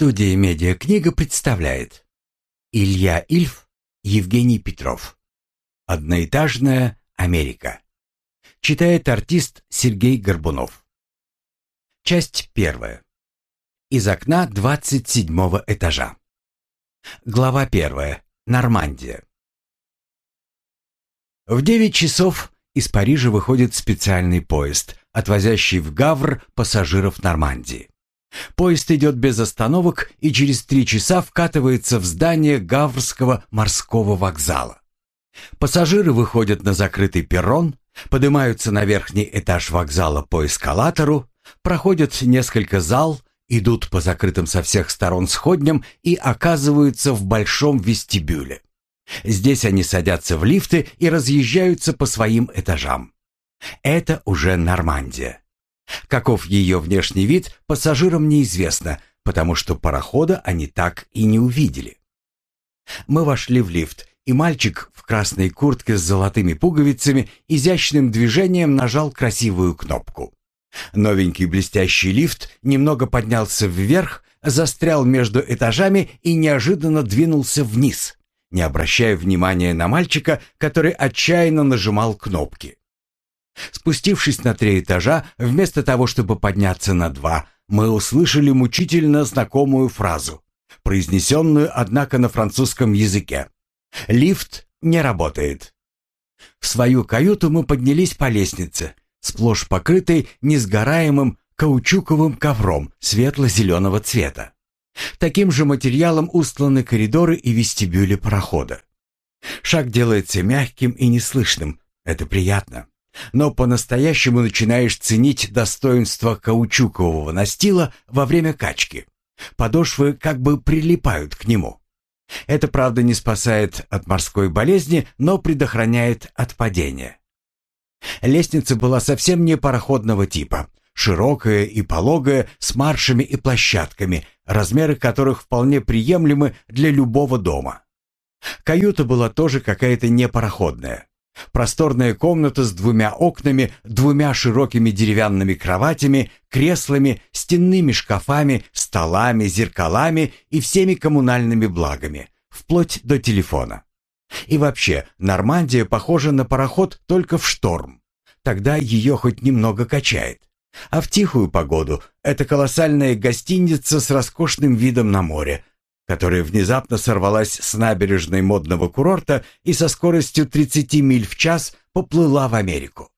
Студия «Медиакнига» представляет Илья Ильф, Евгений Петров. Одноэтажная Америка Читает артист Сергей Горбунов. Часть первая. Из окна двадцать седьмого этажа. Глава первая. Нормандия. В девять часов из Парижа выходит специальный поезд, отвозящий в Гавр пассажиров Нормандии. Поезд идет без остановок и через три часа вкатывается в здание Гаврского морского вокзала. Пассажиры выходят на закрытый перрон, поднимаются на верхний этаж вокзала по эскалатору, проходят несколько зал, идут по закрытым со всех сторон сходням и оказываются в большом вестибюле. Здесь они садятся в лифты и разъезжаются по своим этажам. Это уже Нормандия. Каков ее внешний вид, пассажирам неизвестно, потому что парохода они так и не увидели. Мы вошли в лифт, и мальчик в красной куртке с золотыми пуговицами изящным движением нажал красивую кнопку. Новенький блестящий лифт немного поднялся вверх, застрял между этажами и неожиданно двинулся вниз, не обращая внимания на мальчика, который отчаянно нажимал кнопки. Спустившись на три этажа, вместо того, чтобы подняться на два, мы услышали мучительно знакомую фразу, произнесенную, однако, на французском языке. «Лифт не работает». В свою каюту мы поднялись по лестнице, сплошь покрытой несгораемым каучуковым ковром светло-зеленого цвета. Таким же материалом устланы коридоры и вестибюли парохода. Шаг делается мягким и неслышным. Это приятно. Но по-настоящему начинаешь ценить достоинство каучукового настила во время качки. Подошвы как бы прилипают к нему. Это, правда, не спасает от морской болезни, но предохраняет от падения. Лестница была совсем не пароходного типа. Широкая и пологая, с маршами и площадками, размеры которых вполне приемлемы для любого дома. Каюта была тоже какая-то непароходная. Просторная комната с двумя окнами, двумя широкими деревянными кроватями, креслами, стенными шкафами, столами, зеркалами и всеми коммунальными благами, вплоть до телефона. И вообще, Нормандия похожа на пароход только в шторм. Тогда ее хоть немного качает. А в тихую погоду это колоссальная гостиница с роскошным видом на море, которая внезапно сорвалась с набережной модного курорта и со скоростью 30 миль в час поплыла в Америку.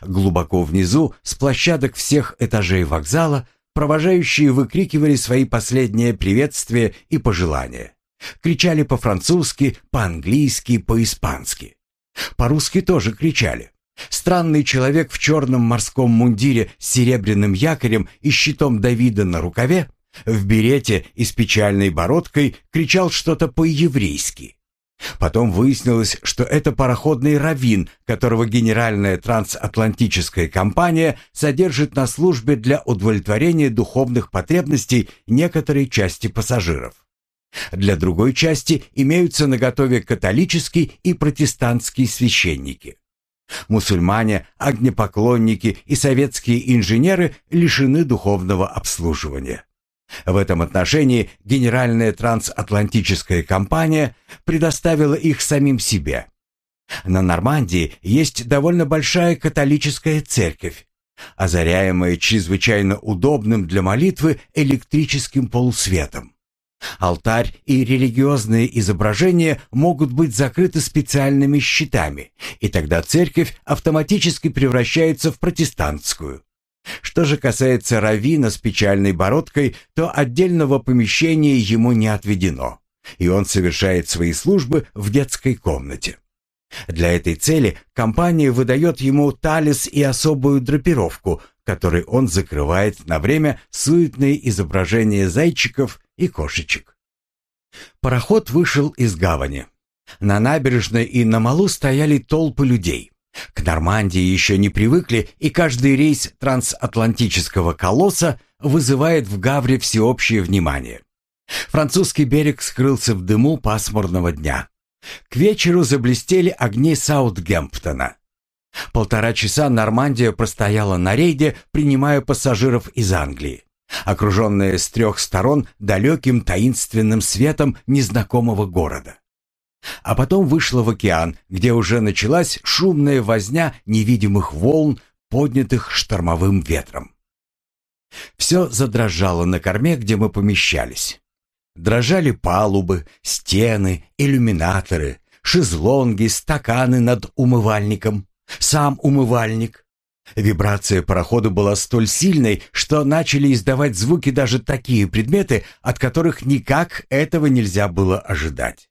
Глубоко внизу, с площадок всех этажей вокзала, провожающие выкрикивали свои последние приветствия и пожелания. Кричали по-французски, по-английски, по-испански. По-русски тоже кричали. Странный человек в черном морском мундире с серебряным якорем и щитом Давида на рукаве в берете и с печальной бородкой кричал что-то по-еврейски. Потом выяснилось, что это пароходный раввин, которого генеральная трансатлантическая компания содержит на службе для удовлетворения духовных потребностей некоторой части пассажиров. Для другой части имеются наготове католические и протестантские священники. Мусульмане, огнепоклонники и советские инженеры лишены духовного обслуживания. В этом отношении Генеральная трансатлантическая компания предоставила их самим себе. На Нормандии есть довольно большая католическая церковь, озаряемая чрезвычайно удобным для молитвы электрическим полусветом. Алтарь и религиозные изображения могут быть закрыты специальными щитами, и тогда церковь автоматически превращается в протестантскую. Что же касается Равина с печальной бородкой, то отдельного помещения ему не отведено, и он совершает свои службы в детской комнате. Для этой цели компания выдает ему талис и особую драпировку, которой он закрывает на время суетные изображения зайчиков и кошечек. Пароход вышел из гавани. На набережной и на малу стояли толпы людей. К Нормандии еще не привыкли, и каждый рейс трансатлантического колосса вызывает в Гавре всеобщее внимание. Французский берег скрылся в дыму пасмурного дня. К вечеру заблестели огни Саутгемптона. Полтора часа Нормандия простояла на рейде, принимая пассажиров из Англии. окруженная с трех сторон далеким таинственным светом незнакомого города. А потом вышла в океан, где уже началась шумная возня невидимых волн, поднятых штормовым ветром. Все задрожало на корме, где мы помещались. Дрожали палубы, стены, иллюминаторы, шезлонги, стаканы над умывальником, сам умывальник. Вибрация парохода была столь сильной, что начали издавать звуки даже такие предметы, от которых никак этого нельзя было ожидать.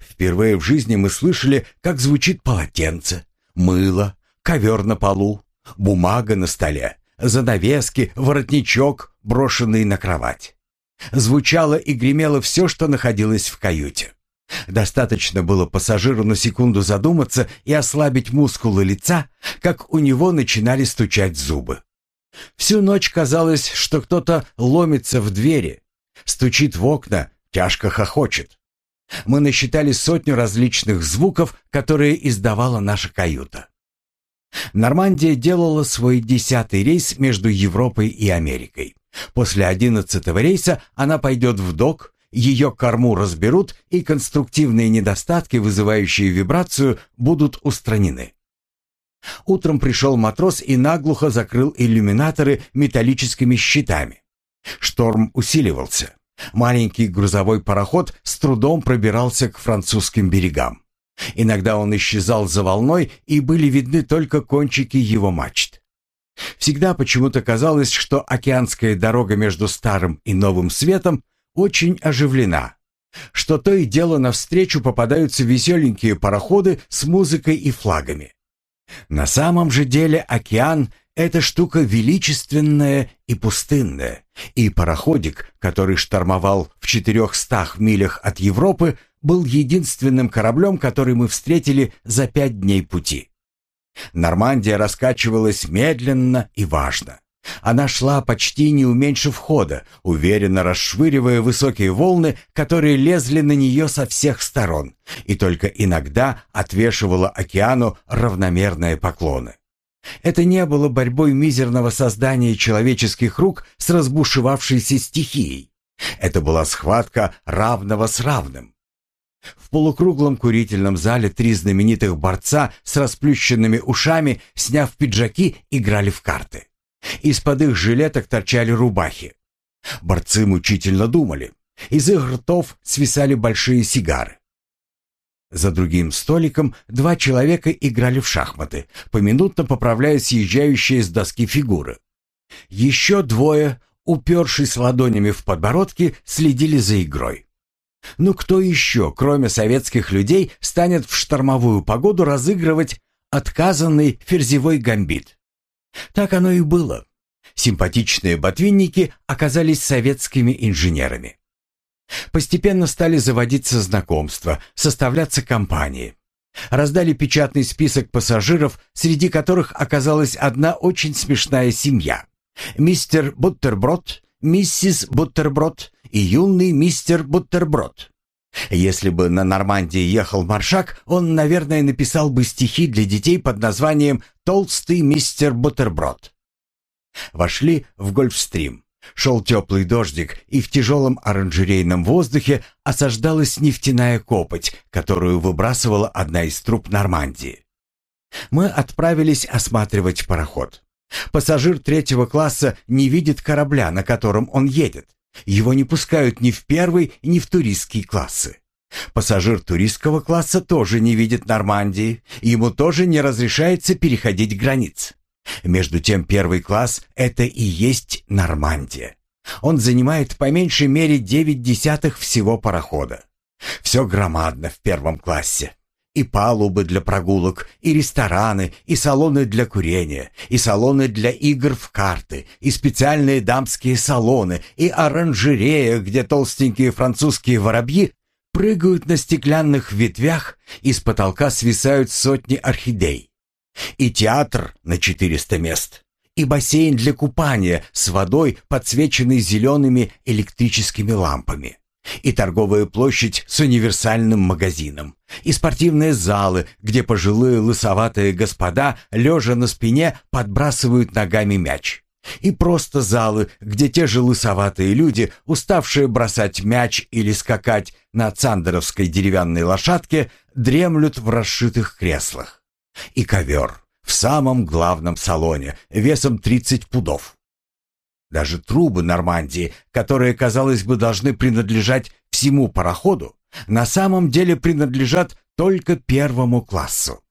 Впервые в жизни мы слышали, как звучит полотенце, мыло, ковер на полу, бумага на столе, занавески, воротничок, брошенный на кровать. Звучало и гремело все, что находилось в каюте. Достаточно было пассажиру на секунду задуматься и ослабить мускулы лица, как у него начинали стучать зубы. Всю ночь казалось, что кто-то ломится в двери, стучит в окна, тяжко хохочет. Мы насчитали сотню различных звуков, которые издавала наша каюта. Нормандия делала свой десятый рейс между Европой и Америкой. После одиннадцатого рейса она пойдет в док, ее корму разберут и конструктивные недостатки, вызывающие вибрацию, будут устранены. Утром пришел матрос и наглухо закрыл иллюминаторы металлическими щитами. Шторм усиливался. Маленький грузовой пароход с трудом пробирался к французским берегам. Иногда он исчезал за волной, и были видны только кончики его мачт. Всегда почему-то казалось, что океанская дорога между Старым и Новым Светом очень оживлена, что то и дело навстречу попадаются веселенькие пароходы с музыкой и флагами. На самом же деле океан — это штука величественная и пустынная, и пароходик, который штормовал в четырехстах милях от Европы, был единственным кораблем, который мы встретили за пять дней пути. Нормандия раскачивалась медленно и важно. Она шла почти не уменьшив хода, уверенно расшвыривая высокие волны, которые лезли на нее со всех сторон, и только иногда отвешивала океану равномерные поклоны. Это не было борьбой мизерного создания человеческих рук с разбушевавшейся стихией. Это была схватка равного с равным. В полукруглом курительном зале три знаменитых борца с расплющенными ушами, сняв пиджаки, играли в карты. Из-под их жилеток торчали рубахи. Борцы мучительно думали. Из их ртов свисали большие сигары. За другим столиком два человека играли в шахматы, поминутно поправляя съезжающие с доски фигуры. Еще двое, упершись ладонями в подбородки, следили за игрой. Ну кто еще, кроме советских людей, станет в штормовую погоду разыгрывать отказанный ферзевой гамбит? Так оно и было. Симпатичные ботвинники оказались советскими инженерами. Постепенно стали заводиться знакомства, составляться компании. Раздали печатный список пассажиров, среди которых оказалась одна очень смешная семья. Мистер Буттерброд, миссис Буттерброд и юный мистер Буттерброд. Если бы на Нормандии ехал Маршак, он, наверное, написал бы стихи для детей под названием «Толстый мистер Бутерброд». Вошли в Гольфстрим. Шел теплый дождик, и в тяжелом оранжерейном воздухе осаждалась нефтяная копоть, которую выбрасывала одна из труб Нормандии. Мы отправились осматривать пароход. Пассажир третьего класса не видит корабля, на котором он едет. Его не пускают ни в первый, ни в туристские классы. Пассажир туристского класса тоже не видит Нормандии, ему тоже не разрешается переходить границ. Между тем первый класс — это и есть Нормандия. Он занимает по меньшей мере девять десятых всего парохода. Все громадно в первом классе. И палубы для прогулок, и рестораны, и салоны для курения, и салоны для игр в карты, и специальные дамские салоны, и оранжерея, где толстенькие французские воробьи прыгают на стеклянных ветвях, и с потолка свисают сотни орхидей. И театр на 400 мест, и бассейн для купания с водой, подсвеченной зелеными электрическими лампами и торговая площадь с универсальным магазином, и спортивные залы, где пожилые лысоватые господа, лежа на спине, подбрасывают ногами мяч, И просто залы, где те же лысоватые люди, уставшие бросать мяч или скакать на цандеровской деревянной лошадке, дремлют в расшитых креслах. И ковер в самом главном салоне, весом 30 пудов. Даже трубы Нормандии, которые, казалось бы, должны принадлежать всему пароходу, на самом деле принадлежат только первому классу.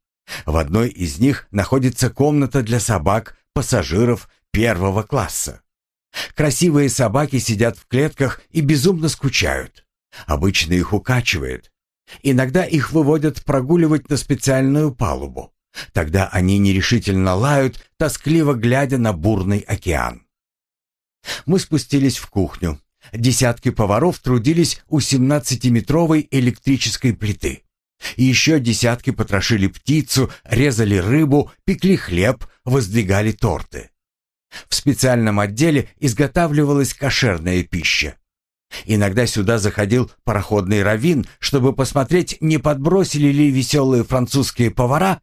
В одной из них находится комната для собак, пассажиров первого класса. Красивые собаки сидят в клетках и безумно скучают. Обычно их укачивает. Иногда их выводят прогуливать на специальную палубу. Тогда они нерешительно лают, тоскливо глядя на бурный океан. Мы спустились в кухню. Десятки поваров трудились у 17-метровой электрической плиты. Еще десятки потрошили птицу, резали рыбу, пекли хлеб, воздвигали торты. В специальном отделе изготавливалась кошерная пища. Иногда сюда заходил пароходный раввин, чтобы посмотреть, не подбросили ли веселые французские повара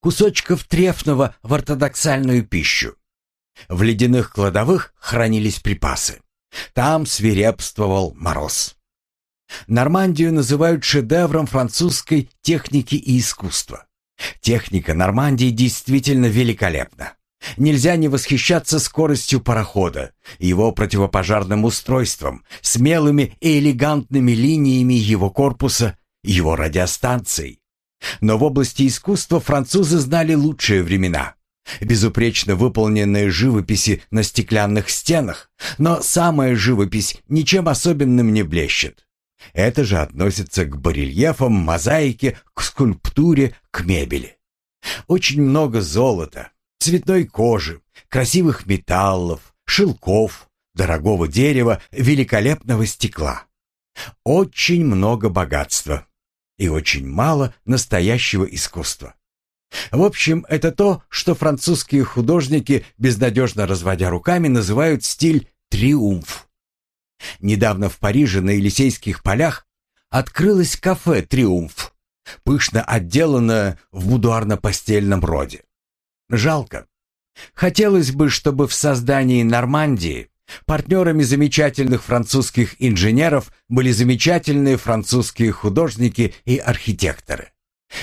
кусочков трефного в ортодоксальную пищу. В ледяных кладовых хранились припасы. Там свирепствовал мороз. Нормандию называют шедевром французской техники и искусства. Техника Нормандии действительно великолепна. Нельзя не восхищаться скоростью парохода, его противопожарным устройством, смелыми и элегантными линиями его корпуса, его радиостанцией. Но в области искусства французы знали лучшие времена. Безупречно выполненные живописи на стеклянных стенах, но самая живопись ничем особенным не блещет. Это же относится к барельефам, мозаике, к скульптуре, к мебели. Очень много золота, цветной кожи, красивых металлов, шелков, дорогого дерева, великолепного стекла. Очень много богатства и очень мало настоящего искусства. В общем, это то, что французские художники, безнадежно разводя руками, называют стиль «триумф». Недавно в Париже на Елисейских полях открылось кафе «Триумф», пышно отделанное в будуарно-постельном роде. Жалко. Хотелось бы, чтобы в создании Нормандии партнерами замечательных французских инженеров были замечательные французские художники и архитекторы.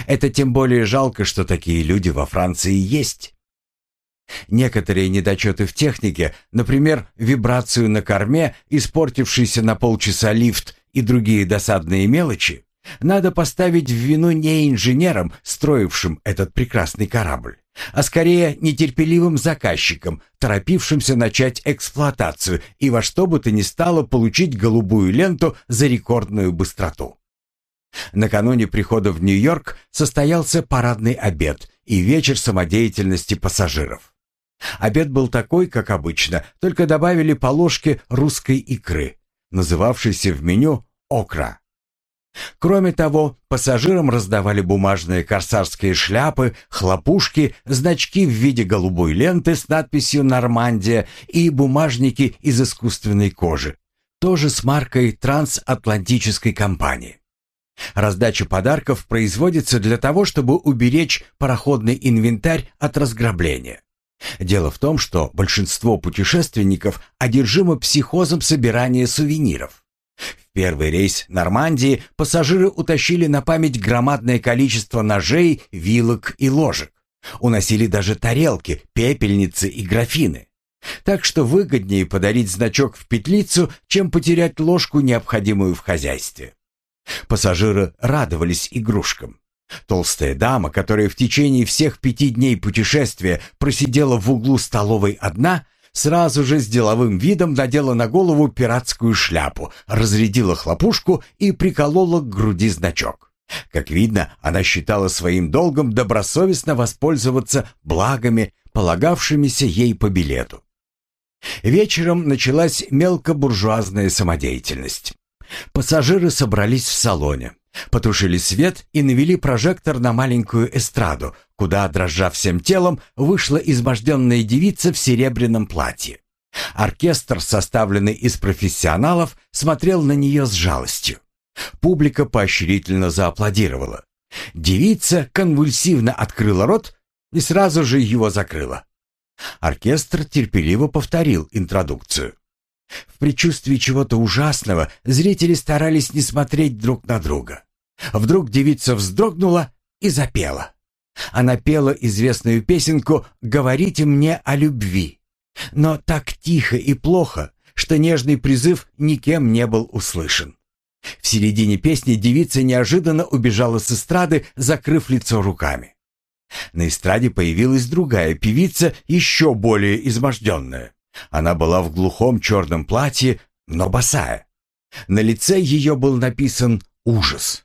Это тем более жалко, что такие люди во Франции есть. Некоторые недочеты в технике, например, вибрацию на корме, испортившийся на полчаса лифт и другие досадные мелочи, надо поставить в вину не инженерам, строившим этот прекрасный корабль, а скорее нетерпеливым заказчикам, торопившимся начать эксплуатацию и во что бы то ни стало получить голубую ленту за рекордную быстроту. Накануне прихода в Нью-Йорк состоялся парадный обед и вечер самодеятельности пассажиров. Обед был такой, как обычно, только добавили по ложке русской икры, называвшейся в меню «окра». Кроме того, пассажирам раздавали бумажные корсарские шляпы, хлопушки, значки в виде голубой ленты с надписью «Нормандия» и бумажники из искусственной кожи, тоже с маркой трансатлантической компании. Раздача подарков производится для того, чтобы уберечь пароходный инвентарь от разграбления. Дело в том, что большинство путешественников одержимо психозом собирания сувениров. Первый рейс Нормандии пассажиры утащили на память громадное количество ножей, вилок и ложек. Уносили даже тарелки, пепельницы и графины. Так что выгоднее подарить значок в петлицу, чем потерять ложку, необходимую в хозяйстве. Пассажиры радовались игрушкам. Толстая дама, которая в течение всех пяти дней путешествия просидела в углу столовой одна, сразу же с деловым видом надела на голову пиратскую шляпу, разрядила хлопушку и приколола к груди значок. Как видно, она считала своим долгом добросовестно воспользоваться благами, полагавшимися ей по билету. Вечером началась мелкобуржуазная самодеятельность. Пассажиры собрались в салоне, потушили свет и навели прожектор на маленькую эстраду, куда, дрожа всем телом, вышла изможденная девица в серебряном платье. Оркестр, составленный из профессионалов, смотрел на нее с жалостью. Публика поощрительно зааплодировала. Девица конвульсивно открыла рот и сразу же его закрыла. Оркестр терпеливо повторил интродукцию. В предчувствии чего-то ужасного зрители старались не смотреть друг на друга. Вдруг девица вздрогнула и запела. Она пела известную песенку «Говорите мне о любви», но так тихо и плохо, что нежный призыв никем не был услышан. В середине песни девица неожиданно убежала с эстрады, закрыв лицо руками. На эстраде появилась другая певица, еще более изможденная. Она была в глухом черном платье, но босая. На лице ее был написан ужас.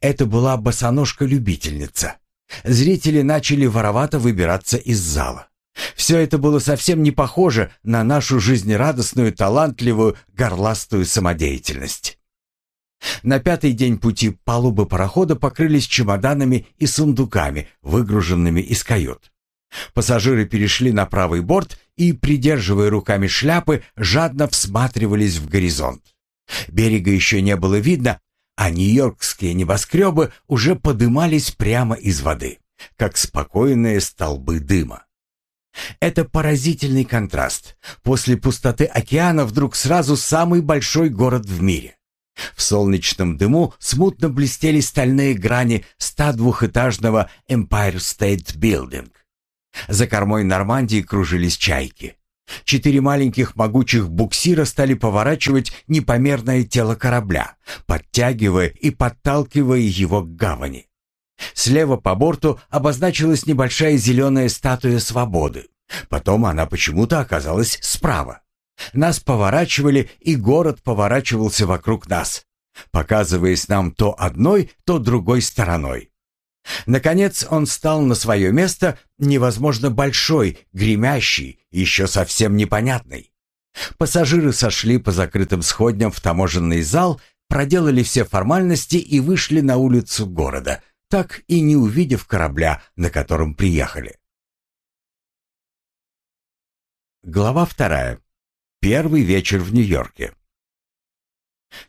Это была босоножка-любительница. Зрители начали воровато выбираться из зала. Все это было совсем не похоже на нашу жизнерадостную, талантливую, горластую самодеятельность. На пятый день пути палубы парохода покрылись чемоданами и сундуками, выгруженными из кают. Пассажиры перешли на правый борт и, придерживая руками шляпы, жадно всматривались в горизонт. Берега еще не было видно, а нью-йоркские небоскребы уже подымались прямо из воды, как спокойные столбы дыма. Это поразительный контраст. После пустоты океана вдруг сразу самый большой город в мире. В солнечном дыму смутно блестели стальные грани 102-этажного Empire State Building. За кормой Нормандии кружились чайки. Четыре маленьких могучих буксира стали поворачивать непомерное тело корабля, подтягивая и подталкивая его к гавани. Слева по борту обозначилась небольшая зеленая статуя свободы. Потом она почему-то оказалась справа. Нас поворачивали, и город поворачивался вокруг нас, показываясь нам то одной, то другой стороной. Наконец он стал на свое место невозможно большой, гремящий, еще совсем непонятный. Пассажиры сошли по закрытым сходням в таможенный зал, проделали все формальности и вышли на улицу города, так и не увидев корабля, на котором приехали. Глава вторая. Первый вечер в Нью-Йорке.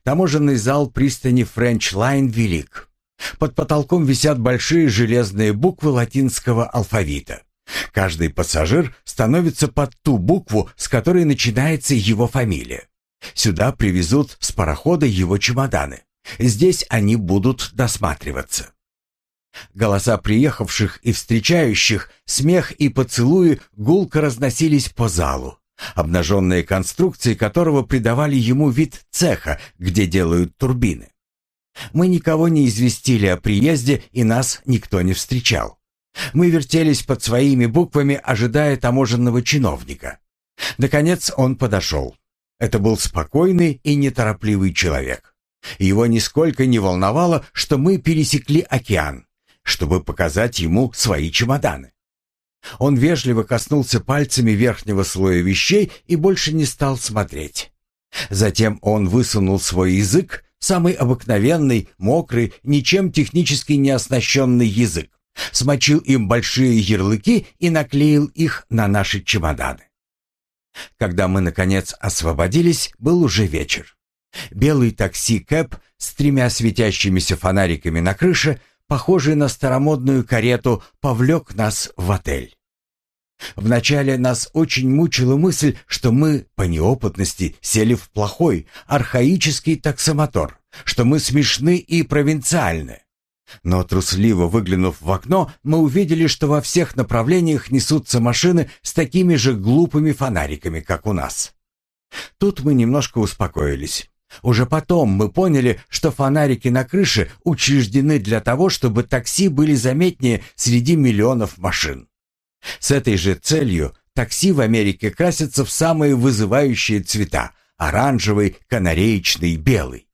Таможенный зал пристани Френч Лайн велик. Под потолком висят большие железные буквы латинского алфавита. Каждый пассажир становится под ту букву, с которой начинается его фамилия. Сюда привезут с парохода его чемоданы. Здесь они будут досматриваться. Голоса приехавших и встречающих, смех и поцелуи гулко разносились по залу, обнаженные конструкции которого придавали ему вид цеха, где делают турбины. Мы никого не известили о приезде, и нас никто не встречал. Мы вертелись под своими буквами, ожидая таможенного чиновника. Наконец он подошел. Это был спокойный и неторопливый человек. Его нисколько не волновало, что мы пересекли океан, чтобы показать ему свои чемоданы. Он вежливо коснулся пальцами верхнего слоя вещей и больше не стал смотреть. Затем он высунул свой язык, самый обыкновенный, мокрый, ничем технически не оснащенный язык, смочил им большие ярлыки и наклеил их на наши чемоданы. Когда мы, наконец, освободились, был уже вечер. Белый такси-кэп с тремя светящимися фонариками на крыше похожий на старомодную карету, повлек нас в отель. Вначале нас очень мучила мысль, что мы, по неопытности, сели в плохой, архаический таксомотор, что мы смешны и провинциальны. Но трусливо выглянув в окно, мы увидели, что во всех направлениях несутся машины с такими же глупыми фонариками, как у нас. Тут мы немножко успокоились. Уже потом мы поняли, что фонарики на крыше учреждены для того, чтобы такси были заметнее среди миллионов машин. С этой же целью такси в Америке красятся в самые вызывающие цвета – оранжевый, канареечный, белый.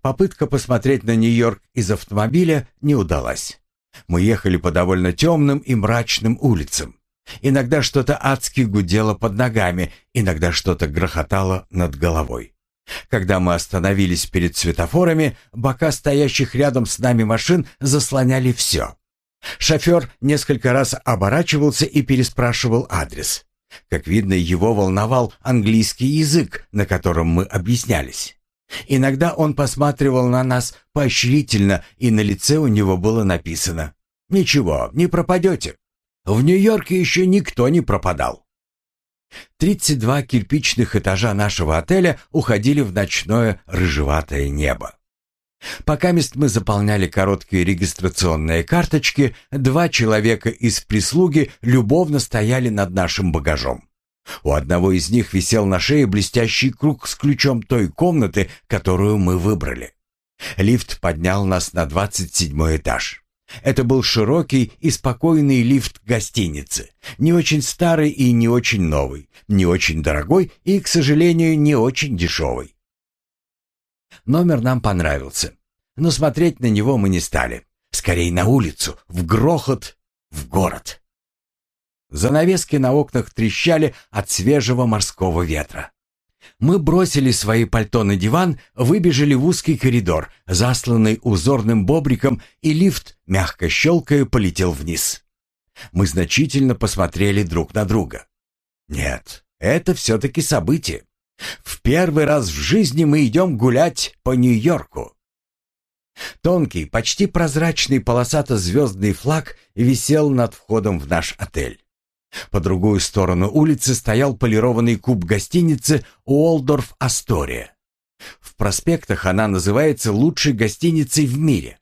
Попытка посмотреть на Нью-Йорк из автомобиля не удалась. Мы ехали по довольно темным и мрачным улицам. Иногда что-то адски гудело под ногами, иногда что-то грохотало над головой. Когда мы остановились перед светофорами, бока стоящих рядом с нами машин заслоняли все. Шофер несколько раз оборачивался и переспрашивал адрес. Как видно, его волновал английский язык, на котором мы объяснялись. Иногда он посматривал на нас поощрительно, и на лице у него было написано «Ничего, не пропадете». В Нью-Йорке еще никто не пропадал. 32 кирпичных этажа нашего отеля уходили в ночное рыжеватое небо. Пока мест мы заполняли короткие регистрационные карточки, два человека из прислуги любовно стояли над нашим багажом. У одного из них висел на шее блестящий круг с ключом той комнаты, которую мы выбрали. Лифт поднял нас на 27 этаж. Это был широкий и спокойный лифт гостиницы, не очень старый и не очень новый, не очень дорогой и, к сожалению, не очень дешевый. Номер нам понравился, но смотреть на него мы не стали. Скорее на улицу, в грохот, в город. Занавески на окнах трещали от свежего морского ветра. Мы бросили свои пальто на диван, выбежали в узкий коридор, засланный узорным бобриком, и лифт, мягко щелкая, полетел вниз. Мы значительно посмотрели друг на друга. Нет, это все-таки событие. В первый раз в жизни мы идем гулять по Нью-Йорку. Тонкий, почти прозрачный полосато-звездный флаг висел над входом в наш отель. По другую сторону улицы стоял полированный куб гостиницы «Уолдорф Астория». В проспектах она называется лучшей гостиницей в мире.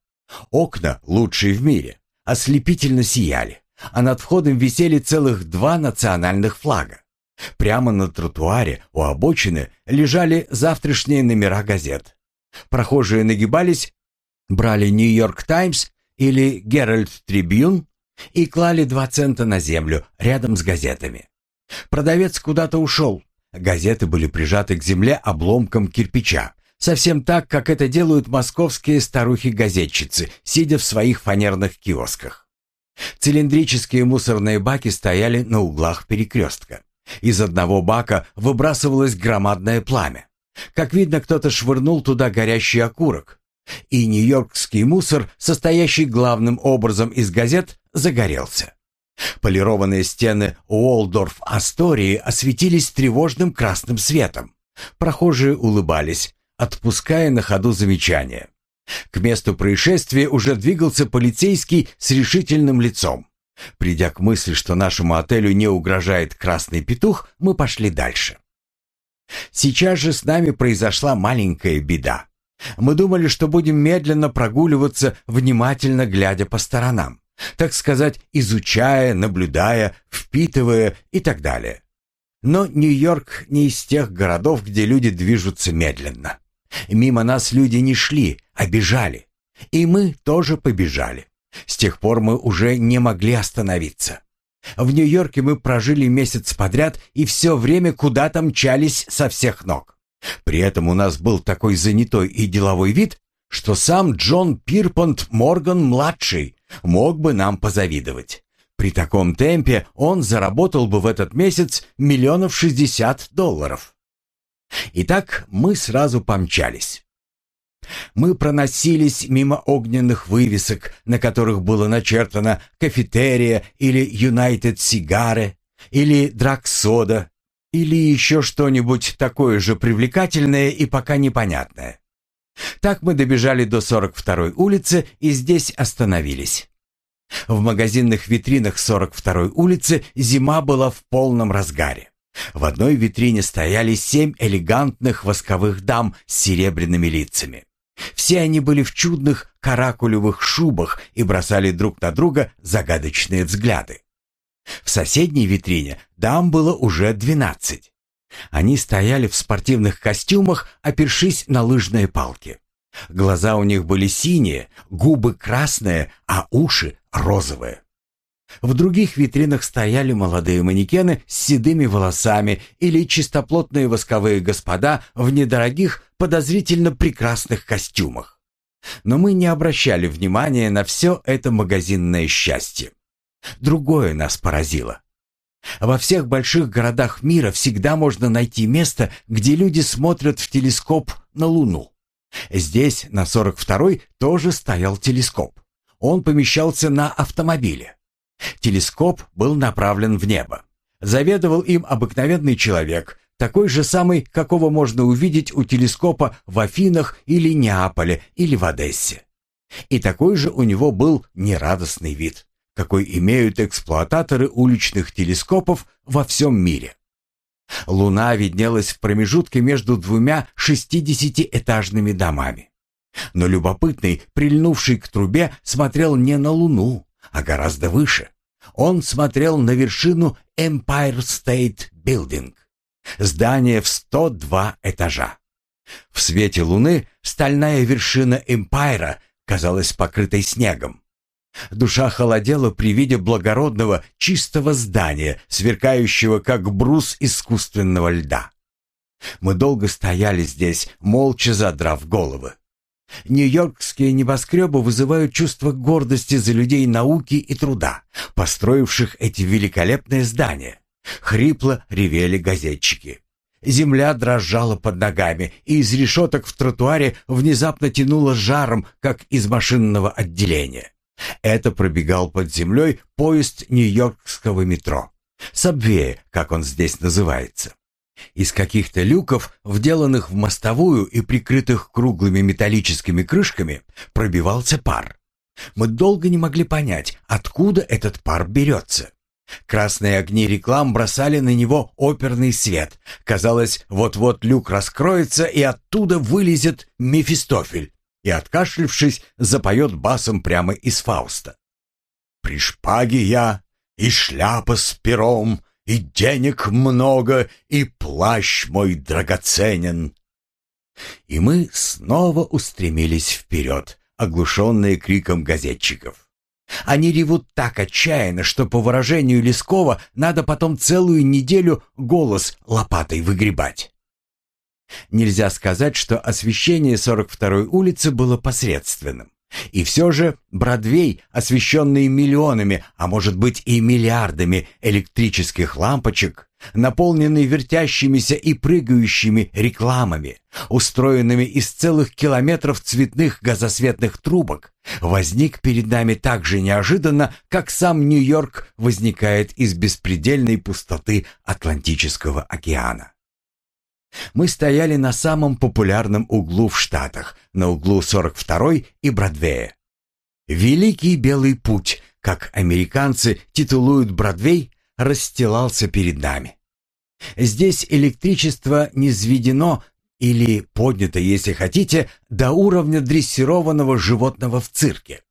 Окна лучшие в мире, ослепительно сияли, а над входом висели целых два национальных флага. Прямо на тротуаре у обочины лежали завтрашние номера газет. Прохожие нагибались, брали «Нью-Йорк Таймс» или «Геральд Трибюн» и клали два цента на землю рядом с газетами. Продавец куда-то ушел. Газеты были прижаты к земле обломком кирпича. Совсем так, как это делают московские старухи-газетчицы, сидя в своих фанерных киосках. Цилиндрические мусорные баки стояли на углах перекрестка. Из одного бака выбрасывалось громадное пламя. Как видно, кто-то швырнул туда горящий окурок. И нью-йоркский мусор, состоящий главным образом из газет, загорелся. Полированные стены Уолдорф Астории осветились тревожным красным светом. Прохожие улыбались, отпуская на ходу замечания. К месту происшествия уже двигался полицейский с решительным лицом. Придя к мысли, что нашему отелю не угрожает красный петух, мы пошли дальше. Сейчас же с нами произошла маленькая беда. Мы думали, что будем медленно прогуливаться, внимательно глядя по сторонам, так сказать, изучая, наблюдая, впитывая и так далее. Но Нью-Йорк не из тех городов, где люди движутся медленно. Мимо нас люди не шли, а бежали. И мы тоже побежали. С тех пор мы уже не могли остановиться. В Нью-Йорке мы прожили месяц подряд и все время куда-то мчались со всех ног. При этом у нас был такой занятой и деловой вид, что сам Джон Пирпонт Морган-младший мог бы нам позавидовать. При таком темпе он заработал бы в этот месяц миллионов шестьдесят долларов. Итак, мы сразу помчались. Мы проносились мимо огненных вывесок, на которых было начертано «Кафетерия» или «Юнайтед Сигаре» или «Драксода», или еще что-нибудь такое же привлекательное и пока непонятное. Так мы добежали до 42-й улицы и здесь остановились. В магазинных витринах 42-й улицы зима была в полном разгаре. В одной витрине стояли семь элегантных восковых дам с серебряными лицами. Все они были в чудных каракулевых шубах и бросали друг на друга загадочные взгляды. В соседней витрине дам было уже двенадцать. Они стояли в спортивных костюмах, опершись на лыжные палки. Глаза у них были синие, губы красные, а уши розовые. В других витринах стояли молодые манекены с седыми волосами или чистоплотные восковые господа в недорогих, подозрительно прекрасных костюмах. Но мы не обращали внимания на все это магазинное счастье. Другое нас поразило. Во всех больших городах мира всегда можно найти место, где люди смотрят в телескоп на Луну. Здесь, на 42-й, тоже стоял телескоп. Он помещался на автомобиле. Телескоп был направлен в небо. Заведовал им обыкновенный человек, такой же самый, какого можно увидеть у телескопа в Афинах или Неаполе или в Одессе. И такой же у него был нерадостный вид какой имеют эксплуататоры уличных телескопов во всем мире. Луна виднелась в промежутке между двумя шестидесятиэтажными домами. Но любопытный, прильнувший к трубе, смотрел не на Луну, а гораздо выше. Он смотрел на вершину Empire State Building, здание в 102 этажа. В свете луны стальная вершина Эмпайра казалась покрытой снегом. Душа холодела при виде благородного, чистого здания, сверкающего, как брус искусственного льда. Мы долго стояли здесь, молча задрав головы. Нью-Йоркские небоскребы вызывают чувство гордости за людей науки и труда, построивших эти великолепные здания. Хрипло ревели газетчики. Земля дрожала под ногами, и из решеток в тротуаре внезапно тянуло жаром, как из машинного отделения. Это пробегал под землей поезд нью-йоркского метро. Сабвея, как он здесь называется. Из каких-то люков, вделанных в мостовую и прикрытых круглыми металлическими крышками, пробивался пар. Мы долго не могли понять, откуда этот пар берется. Красные огни реклам бросали на него оперный свет. Казалось, вот-вот люк раскроется, и оттуда вылезет Мефистофель и, откашлившись, запоет басом прямо из Фауста. «При шпаге я, и шляпа с пером, и денег много, и плащ мой драгоценен». И мы снова устремились вперед, оглушенные криком газетчиков. Они ревут так отчаянно, что, по выражению Лескова, надо потом целую неделю голос лопатой выгребать. Нельзя сказать, что освещение 42-й улицы было посредственным. И все же Бродвей, освещенный миллионами, а может быть и миллиардами электрических лампочек, наполненный вертящимися и прыгающими рекламами, устроенными из целых километров цветных газосветных трубок, возник перед нами так же неожиданно, как сам Нью-Йорк возникает из беспредельной пустоты Атлантического океана. Мы стояли на самом популярном углу в Штатах, на углу 42-й и Бродвея. «Великий белый путь», как американцы титулуют Бродвей, расстилался перед нами. Здесь электричество не сведено или поднято, если хотите, до уровня дрессированного животного в цирке.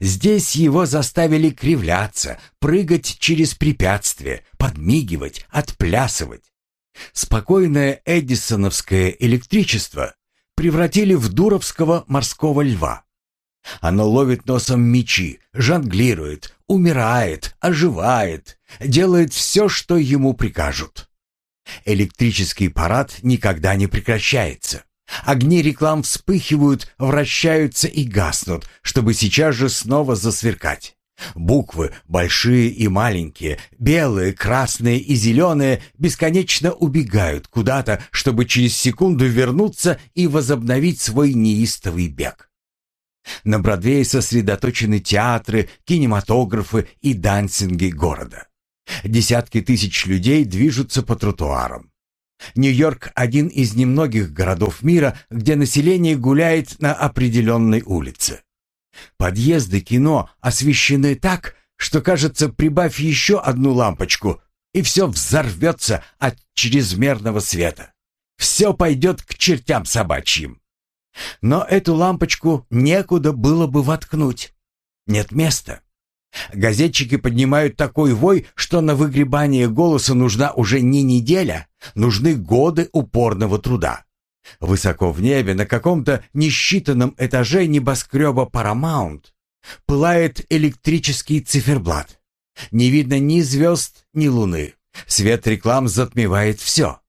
Здесь его заставили кривляться, прыгать через препятствия, подмигивать, отплясывать. Спокойное эдисоновское электричество превратили в дуровского морского льва. Оно ловит носом мечи, жонглирует, умирает, оживает, делает все, что ему прикажут. Электрический парад никогда не прекращается. Огни реклам вспыхивают, вращаются и гаснут, чтобы сейчас же снова засверкать. Буквы, большие и маленькие, белые, красные и зеленые, бесконечно убегают куда-то, чтобы через секунду вернуться и возобновить свой неистовый бег. На Бродвее сосредоточены театры, кинематографы и дансинги города. Десятки тысяч людей движутся по тротуарам. Нью-Йорк – один из немногих городов мира, где население гуляет на определенной улице. Подъезды кино освещены так, что, кажется, прибавь еще одну лампочку, и все взорвется от чрезмерного света. Все пойдет к чертям собачьим. Но эту лампочку некуда было бы воткнуть. Нет места. Газетчики поднимают такой вой, что на выгребание голоса нужна уже не неделя, нужны годы упорного труда. Высоко в небе, на каком-то несчитанном этаже небоскреба Paramount, пылает электрический циферблат. Не видно ни звезд, ни луны. Свет реклам затмевает все.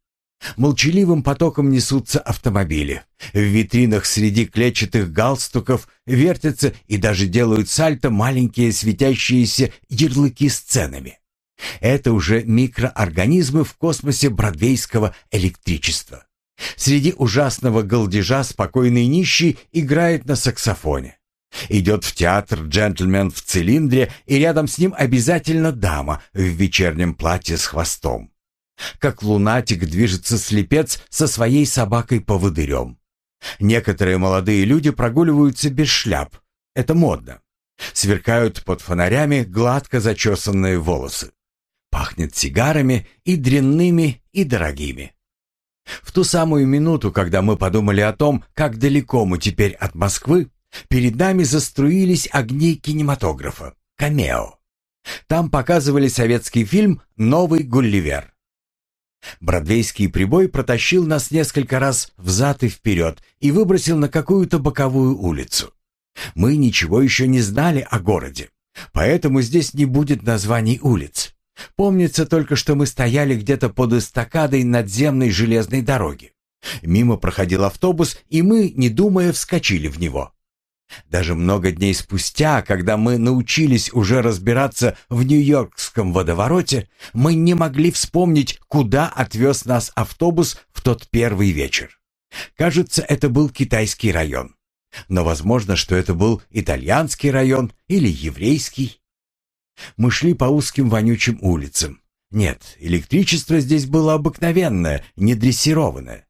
Молчаливым потоком несутся автомобили. В витринах среди клетчатых галстуков вертятся и даже делают сальто маленькие светящиеся ярлыки с ценами. Это уже микроорганизмы в космосе бродвейского электричества. Среди ужасного голдежа спокойный нищий играет на саксофоне. Идет в театр джентльмен в цилиндре, и рядом с ним обязательно дама в вечернем платье с хвостом. Как лунатик движется слепец со своей собакой-поводырем. Некоторые молодые люди прогуливаются без шляп. Это модно. Сверкают под фонарями гладко зачесанные волосы. Пахнет сигарами и дрянными, и дорогими. В ту самую минуту, когда мы подумали о том, как далеко мы теперь от Москвы, перед нами заструились огни кинематографа «Камео». Там показывали советский фильм «Новый Гулливер». Бродвейский прибой протащил нас несколько раз взад и вперед и выбросил на какую-то боковую улицу. Мы ничего еще не знали о городе, поэтому здесь не будет названий улиц. Помнится только, что мы стояли где-то под эстакадой надземной железной дороги. Мимо проходил автобус, и мы, не думая, вскочили в него. Даже много дней спустя, когда мы научились уже разбираться в Нью-Йоркском водовороте, мы не могли вспомнить, куда отвез нас автобус в тот первый вечер. Кажется, это был китайский район. Но возможно, что это был итальянский район или еврейский. Мы шли по узким вонючим улицам. Нет, электричество здесь было обыкновенное, не дрессированное.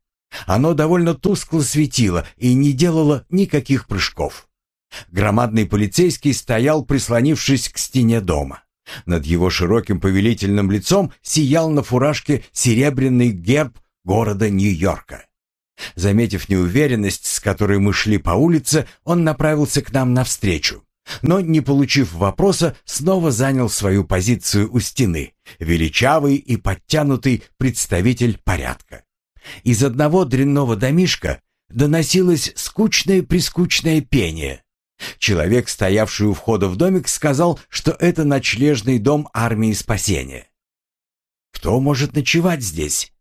Оно довольно тускло светило и не делало никаких прыжков. Громадный полицейский стоял, прислонившись к стене дома. Над его широким повелительным лицом сиял на фуражке серебряный герб города Нью-Йорка. Заметив неуверенность, с которой мы шли по улице, он направился к нам навстречу. Но, не получив вопроса, снова занял свою позицию у стены, величавый и подтянутый представитель порядка. Из одного дрянного домишка доносилось скучное-прискучное пение. Человек, стоявший у входа в домик, сказал, что это ночлежный дом армии спасения. Кто может ночевать здесь?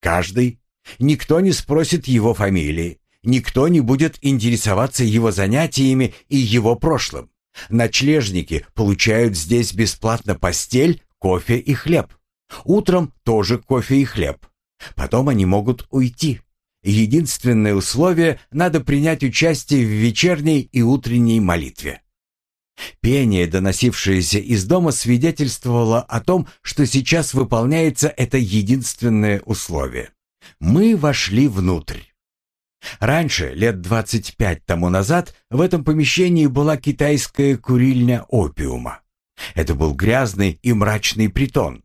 Каждый. Никто не спросит его фамилии. Никто не будет интересоваться его занятиями и его прошлым. Ночлежники получают здесь бесплатно постель, кофе и хлеб. Утром тоже кофе и хлеб. Потом они могут уйти. Единственное условие – надо принять участие в вечерней и утренней молитве. Пение, доносившееся из дома, свидетельствовало о том, что сейчас выполняется это единственное условие. Мы вошли внутрь. Раньше, лет 25 тому назад, в этом помещении была китайская курильня опиума. Это был грязный и мрачный притон.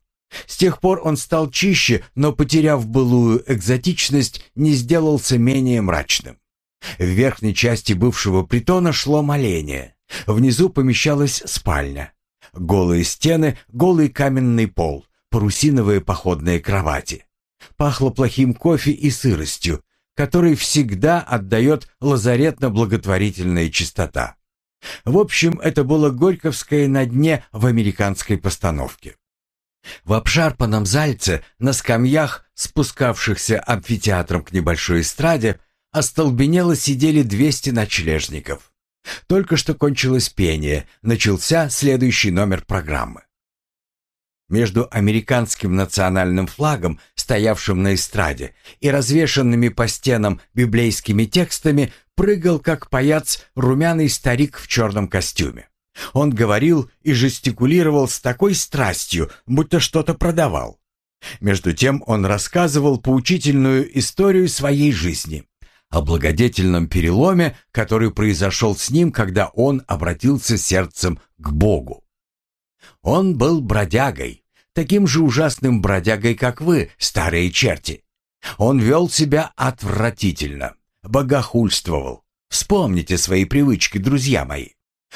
С тех пор он стал чище, но, потеряв былую экзотичность, не сделался менее мрачным. В верхней части бывшего притона шло моление. Внизу помещалась спальня. Голые стены, голый каменный пол, парусиновые походные кровати. Пахло плохим кофе и сыростью, который всегда отдает лазаретно-благотворительная чистота. В общем, это было Горьковское на дне в американской постановке. В обшарпанном зальце, на скамьях, спускавшихся амфитеатром к небольшой эстраде, остолбенело сидели 200 ночлежников. Только что кончилось пение, начался следующий номер программы. Между американским национальным флагом, стоявшим на эстраде, и развешанными по стенам библейскими текстами прыгал, как паяц, румяный старик в черном костюме. Он говорил и жестикулировал с такой страстью, будто что-то продавал. Между тем он рассказывал поучительную историю своей жизни, о благодетельном переломе, который произошел с ним, когда он обратился сердцем к Богу. Он был бродягой, таким же ужасным бродягой, как вы, старые черти. Он вел себя отвратительно, богохульствовал. Вспомните свои привычки, друзья мои.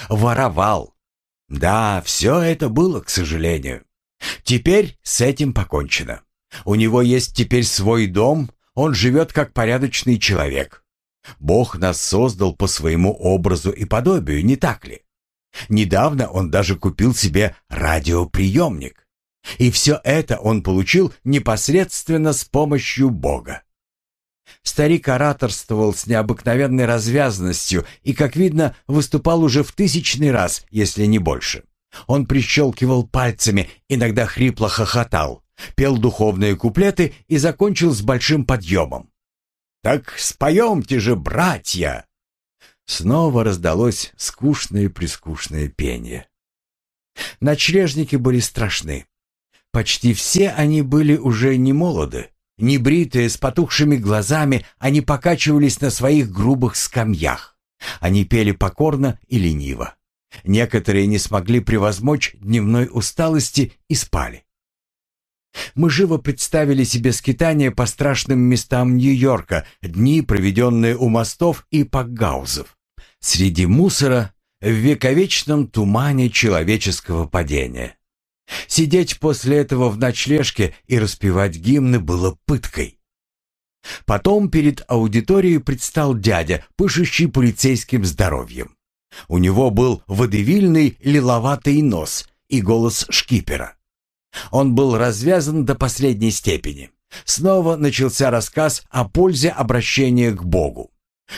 Воровал. Да, все это было, к сожалению. Теперь с этим покончено. У него есть теперь свой дом, он живет как порядочный человек. Бог нас создал по своему образу и подобию, не так ли? Недавно он даже купил себе радиоприемник. И все это он получил непосредственно с помощью Бога. Старик ораторствовал с необыкновенной развязностью и, как видно, выступал уже в тысячный раз, если не больше. Он прищелкивал пальцами, иногда хрипло хохотал, пел духовные куплеты и закончил с большим подъемом. «Так споемте же, братья!» Снова раздалось скучное-прискучное пение. Ночлежники были страшны. Почти все они были уже не молоды. Небритые, с потухшими глазами, они покачивались на своих грубых скамьях. Они пели покорно и лениво. Некоторые не смогли превозмочь дневной усталости и спали. Мы живо представили себе скитания по страшным местам Нью-Йорка, дни, проведенные у мостов и пакгаузов, среди мусора, в вековечном тумане человеческого падения. Сидеть после этого в ночлежке и распевать гимны было пыткой. Потом перед аудиторией предстал дядя, пышущий полицейским здоровьем. У него был водевильный лиловатый нос и голос шкипера. Он был развязан до последней степени. Снова начался рассказ о пользе обращения к Богу.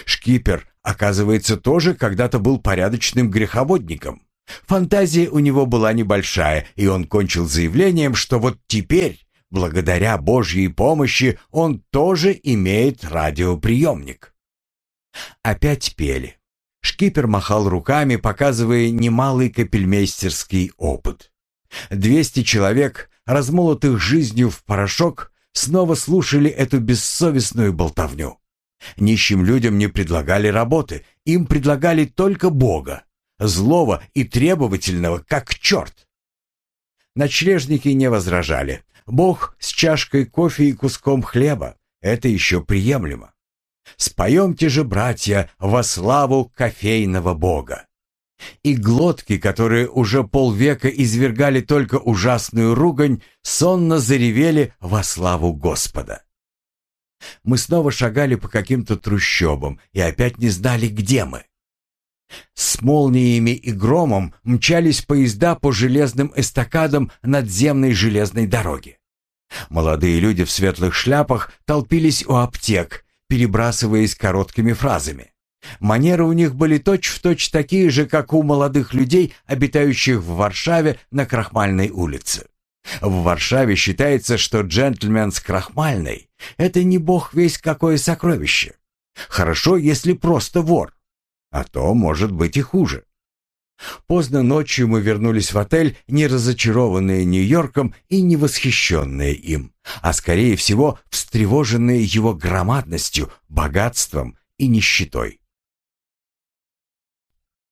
Шкипер, оказывается, тоже когда-то был порядочным греховодником. Фантазия у него была небольшая, и он кончил заявлением, что вот теперь, благодаря Божьей помощи, он тоже имеет радиоприемник. Опять пели. Шкипер махал руками, показывая немалый капельмейстерский опыт. Двести человек, размолотых жизнью в порошок, снова слушали эту бессовестную болтовню. Нищим людям не предлагали работы, им предлагали только Бога, злого и требовательного, как черт. Ночлежники не возражали. Бог с чашкой кофе и куском хлеба — это еще приемлемо. Споемте же, братья, во славу кофейного Бога. И глотки, которые уже полвека извергали только ужасную ругань, сонно заревели во славу Господа. Мы снова шагали по каким-то трущобам и опять не знали, где мы. С молниями и громом мчались поезда по железным эстакадам надземной железной дороги. Молодые люди в светлых шляпах толпились у аптек, перебрасываясь короткими фразами. Манеры у них были точь-в-точь точь такие же, как у молодых людей, обитающих в Варшаве на Крахмальной улице. В Варшаве считается, что джентльмен с Крахмальной — это не бог весь какое сокровище. Хорошо, если просто вор. А то может быть и хуже. Поздно ночью мы вернулись в отель, не разочарованные Нью-Йорком и не восхищенные им, а скорее всего встревоженные его громадностью, богатством и нищетой.